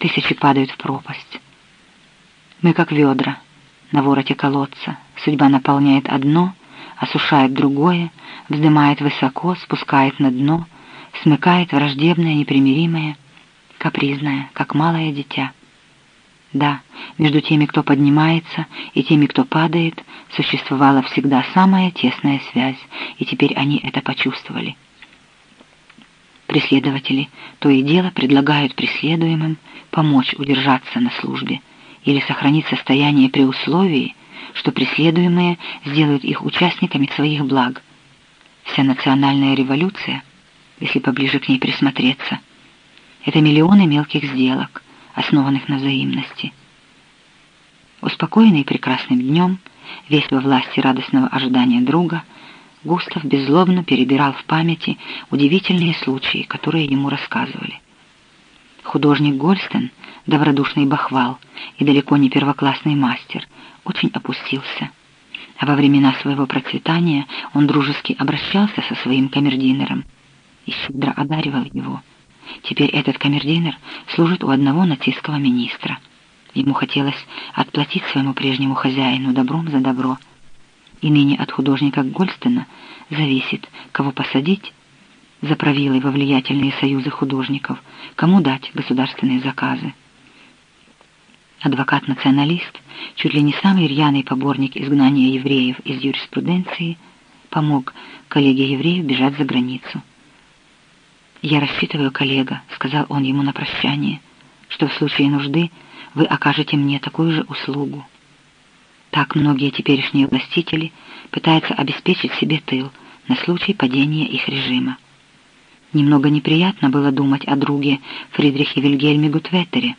тысячи падают в пропасть. Мы как ведра на вороте колодца. Судьба наполняет одно, осушает другое, вздымает высоко, спускает на дно, смыкает враждебное, непримиримое, капризное, как малое дитя. Да, между теми, кто поднимается, и теми, кто падает, существовала всегда самая тесная связь, и теперь они это почувствовали. Преследователи то и дело предлагают преследуемым помочь удержаться на службе или сохранить состояние при условии, что преследуемые сделают их участниками своих благ. Вся национальная революция, если поближе к ней присмотреться, это миллионы мелких сделок, основанных на взаимности. Успокоенный прекрасным днем, весь во власти радостного ожидания друга, Густав беззлобно перебирал в памяти удивительные случаи, которые ему рассказывали. Художник Гольстен, добродушный бахвал и далеко не первоклассный мастер, очень опустился. А во времена своего процветания он дружески обращался со своим камердинером и щедро одаривал его. Теперь этот камердинер служит у одного нацистского министра. Ему хотелось отплатить своему прежнему хозяину добром за добро — и ныне от художника Гольстена зависит, кого посадить за правилы во влиятельные союзы художников, кому дать государственные заказы. Адвокат-националист, чуть ли не самый рьяный поборник изгнания евреев из юриспруденции, помог коллеге евреев бежать за границу. «Я рассчитываю, коллега», — сказал он ему на прощание, «что в случае нужды вы окажете мне такую же услугу». Так многие теперешние властители пытаются обеспечить себе тыл на случай падения их режима. Немного неприятно было думать о друге Фридрихе Вильгельме Гутветере.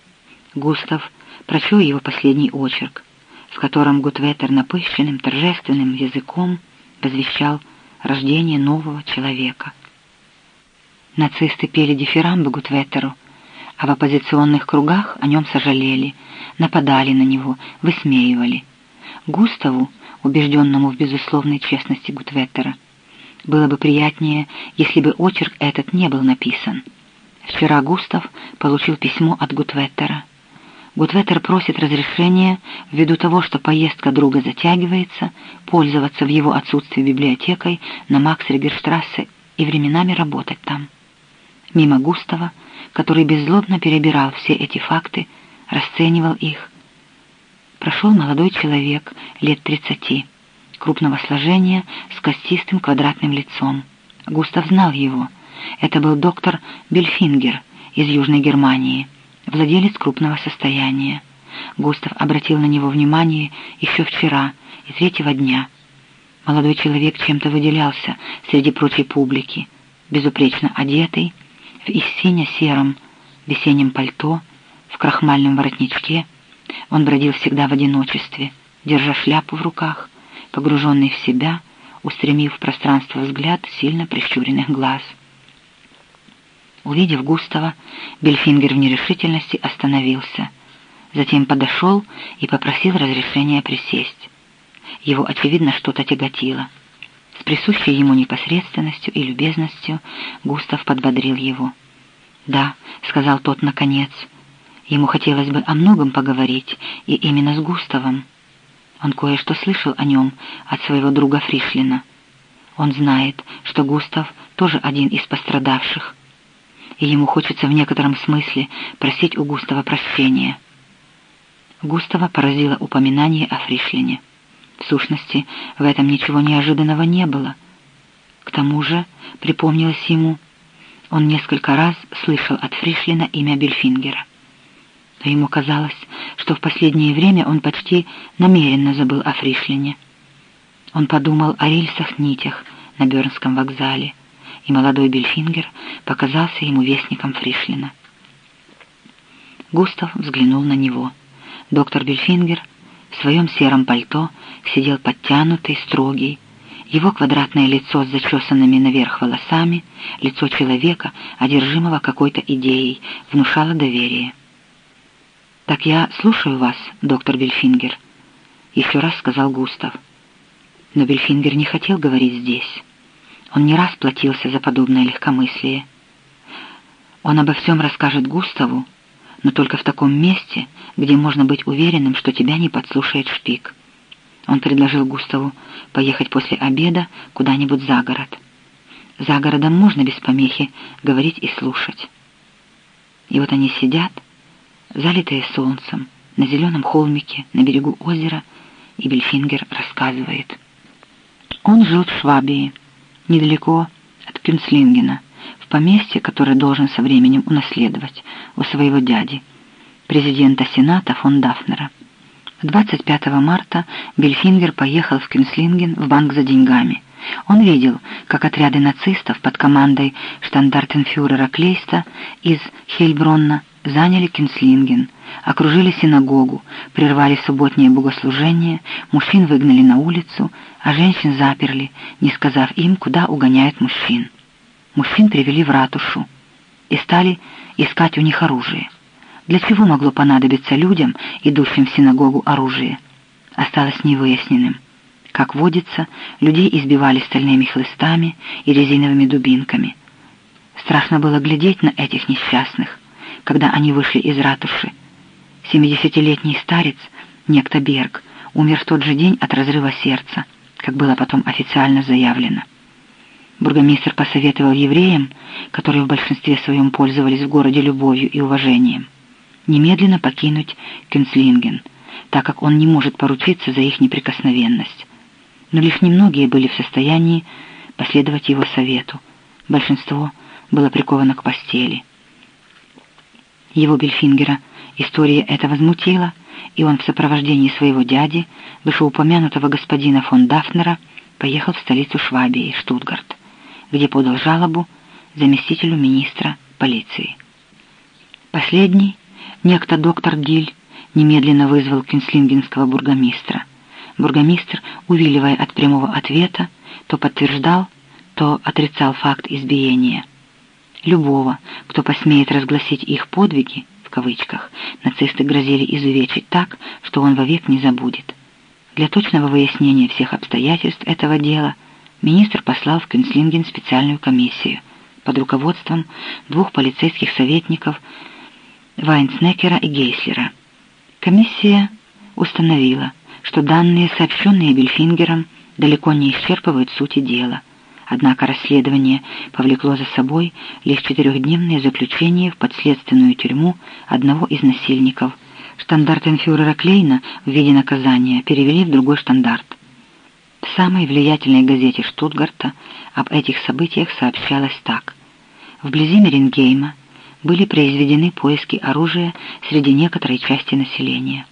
Густав прочел его последний очерк, в котором Гутветер напыщенным торжественным языком возвещал рождение нового человека. Нацисты пели дифирамбы Гутветеру, а в оппозиционных кругах о нем сожалели, нападали на него, высмеивали – Густаву, убежденному в безусловной честности Гутветтера, было бы приятнее, если бы очерк этот не был написан. Вчера Густав получил письмо от Гутветтера. Гутветтер просит разрешения, ввиду того, что поездка друга затягивается, пользоваться в его отсутствии библиотекой на Макс-Риберштрассе и временами работать там. Мимо Густава, который беззлобно перебирал все эти факты, расценивал их, прошел молодой человек лет тридцати, крупного сложения, с костистым квадратным лицом. Густав знал его. Это был доктор Бельфингер из Южной Германии, владелец крупного состояния. Густав обратил на него внимание еще вчера и третьего дня. Молодой человек чем-то выделялся среди прочей публики, безупречно одетый, в сине-сером весеннем пальто, в крахмальном воротничке — он бродил всегда в одиночестве, держа шляпу в руках, погруженный в себя, устремив в пространство взгляд сильно прищуренных глаз. Увидев Густава, Бельфингер в нерешительности остановился, затем подошел и попросил разрешения присесть. Его, очевидно, что-то тяготило. С присущей ему непосредственностью и любезностью Густав подбодрил его. «Да», — сказал тот наконец, — Ему хотелось бы о многом поговорить, и именно с Густавом. Он кое-что слышал о нем от своего друга Фришлина. Он знает, что Густав тоже один из пострадавших, и ему хочется в некотором смысле просить у Густава прощения. Густава поразило упоминание о Фришлине. В сущности, в этом ничего неожиданного не было. К тому же, припомнилось ему, он несколько раз слышал от Фришлина имя Бельфингера но ему казалось, что в последнее время он почти намеренно забыл о Фришлине. Он подумал о рельсах-нитях на Бернском вокзале, и молодой Бельфингер показался ему вестником Фришлина. Густав взглянул на него. Доктор Бельфингер в своем сером пальто сидел подтянутый, строгий. Его квадратное лицо с зачесанными наверх волосами, лицо человека, одержимого какой-то идеей, внушало доверие. «Так я слушаю вас, доктор Бельфингер», — еще раз сказал Густав. Но Бельфингер не хотел говорить здесь. Он не раз платился за подобное легкомыслие. Он обо всем расскажет Густаву, но только в таком месте, где можно быть уверенным, что тебя не подслушает шпик. Он предложил Густаву поехать после обеда куда-нибудь за город. За городом можно без помехи говорить и слушать. И вот они сидят, залитые солнцем, на зеленом холмике, на берегу озера, и Бельфингер рассказывает. Он жил в Швабии, недалеко от Кюнслингена, в поместье, которое должен со временем унаследовать у своего дяди, президента Сената фон Дафнера. 25 марта Бельфингер поехал в Кюнслинген в банк за деньгами. Он видел, как отряды нацистов под командой штандартенфюрера Клейста из Хельбронна заняли Кюнслинген, окружили синагогу, прервали субботнее богослужение, мужчин выгнали на улицу, а женщин заперли, не сказав им, куда угоняют мужчин. Мужчин привели в ратушу и стали искать у них оружие. Для чего могло понадобиться людям, идущим в синагогу, оружие? Осталось невыясненным. Как водится, людей избивали стальными хлыстами и резиновыми дубинками. Страшно было глядеть на этих несчастных, когда они вышли из ратуши. Семидесятилетний старец, некто Берг, умер в тот же день от разрыва сердца, как было потом официально заявлено. Бургомистр посоветовал евреям, которые в большинстве своем пользовались в городе любовью и уважением, немедленно покинуть Кюнцлинген, так как он не может поручиться за их неприкосновенность. Но лишь немногие были в состоянии последовать его совету. Большинство было приковано к постели. Его Бельфингера история эта возмутила, и он в сопровождении своего дяди, вышеупомянутого господина фон Дафнера, поехал в столицу Швабии, Штутгарт, где подал жалобу заместителю министра полиции. Последний, некто доктор Диль, немедленно вызвал кюнслингенского бургомистра. Бургомистр, увиливая от прямого ответа, то подтверждал, то отрицал факт избиения. Любого, кто посмеет разгласить их подвиги, в кавычках, нацисты грозили изувечить так, что он вовек не забудет. Для точного выяснения всех обстоятельств этого дела министр послал в Кюнслинген специальную комиссию под руководством двух полицейских советников Вайнснекера и Гейслера. Комиссия установила, что данные, сообщенные Бельфингером, далеко не исчерпывают сути дела – Однако расследование повлекло за собой лишь четырехдневное заключение в подследственную тюрьму одного из насильников. Штандартенфюрера Клейна в виде наказания перевели в другой штандарт. В самой влиятельной газете Штутгарта об этих событиях сообщалось так. Вблизи Мерингейма были произведены поиски оружия среди некоторой части населения.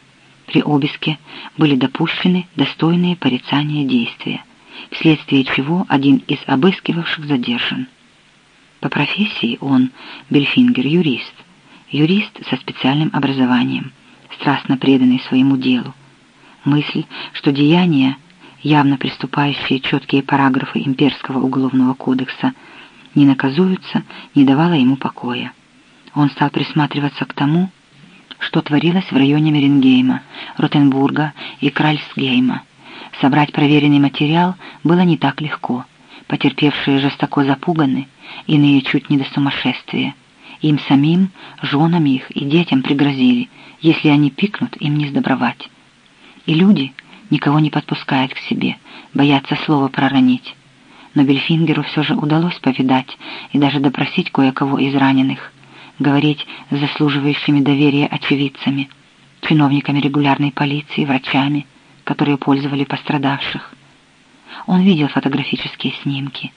При обыске были допущены достойные порицания действия вследствие чего один из обыскивавших задержан. По профессии он, Бельфингер, юрист, юрист со специальным образованием, страстно преданный своему делу. Мысль, что деяния, явно приступающие четкие параграфы имперского уголовного кодекса, не наказуются, не давала ему покоя. Он стал присматриваться к тому, что творилось в районе Мерингейма, Ротенбурга и Кральсгейма, Собрать проверенный материал было не так легко. Потерпевшие жестоко запуганы, иные чуть не до сумасшествия. Им самим, женам их и детям пригрозили, если они пикнут, им не сдобровать. И люди никого не подпускают к себе, боятся слова проронить. Но Бельфингеру все же удалось повидать и даже допросить кое-кого из раненых, говорить с заслуживающими доверия очевидцами, чиновниками регулярной полиции, врачами, которые пользовали пострадавших. Он видел фотографические снимки.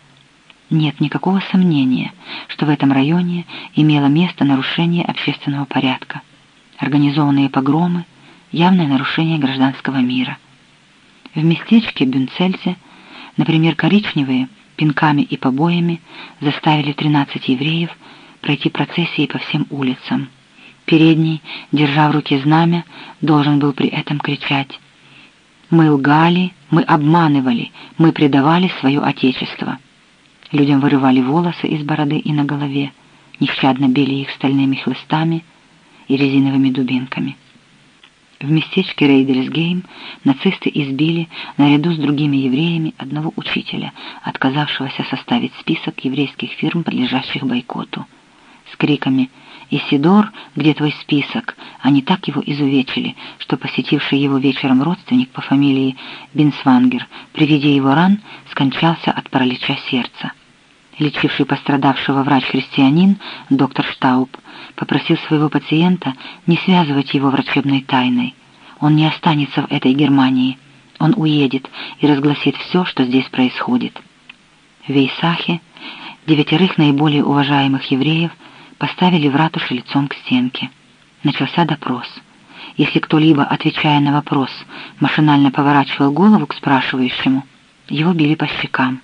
Нет никакого сомнения, что в этом районе имело место нарушение общественного порядка, организованные погромы, явное нарушение гражданского мира. В местечке Бюнцельзе, например, коричневые, пинками и побоями заставили 13 евреев пройти процессии по всем улицам. Передний, держа в руке знамя, должен был при этом кричать мы лгали, мы обманывали, мы предавали свое Отечество. Людям вырывали волосы из бороды и на голове, нещадно били их стальными хлыстами и резиновыми дубинками. В местечке Рейдельсгейм нацисты избили наряду с другими евреями одного учителя, отказавшегося составить список еврейских фирм, подлежащих бойкоту. С криками «Исидор, где твой список?» Они так его изувечили, что посетивший его вечером родственник по фамилии Бенсвангер при виде его ран скончался от паралича сердца. Лечивший пострадавшего врач-христианин, доктор Штауб, попросил своего пациента не связывать его врачебной тайной. Он не останется в этой Германии. Он уедет и разгласит все, что здесь происходит. В Вейсахе девятерых наиболее уважаемых евреев поставили в ратуше лицом к стенке. Начался допрос. Если кто-либо, отвечая на вопрос, машинально поворачивал голову к спрашивающему, его били по щекам.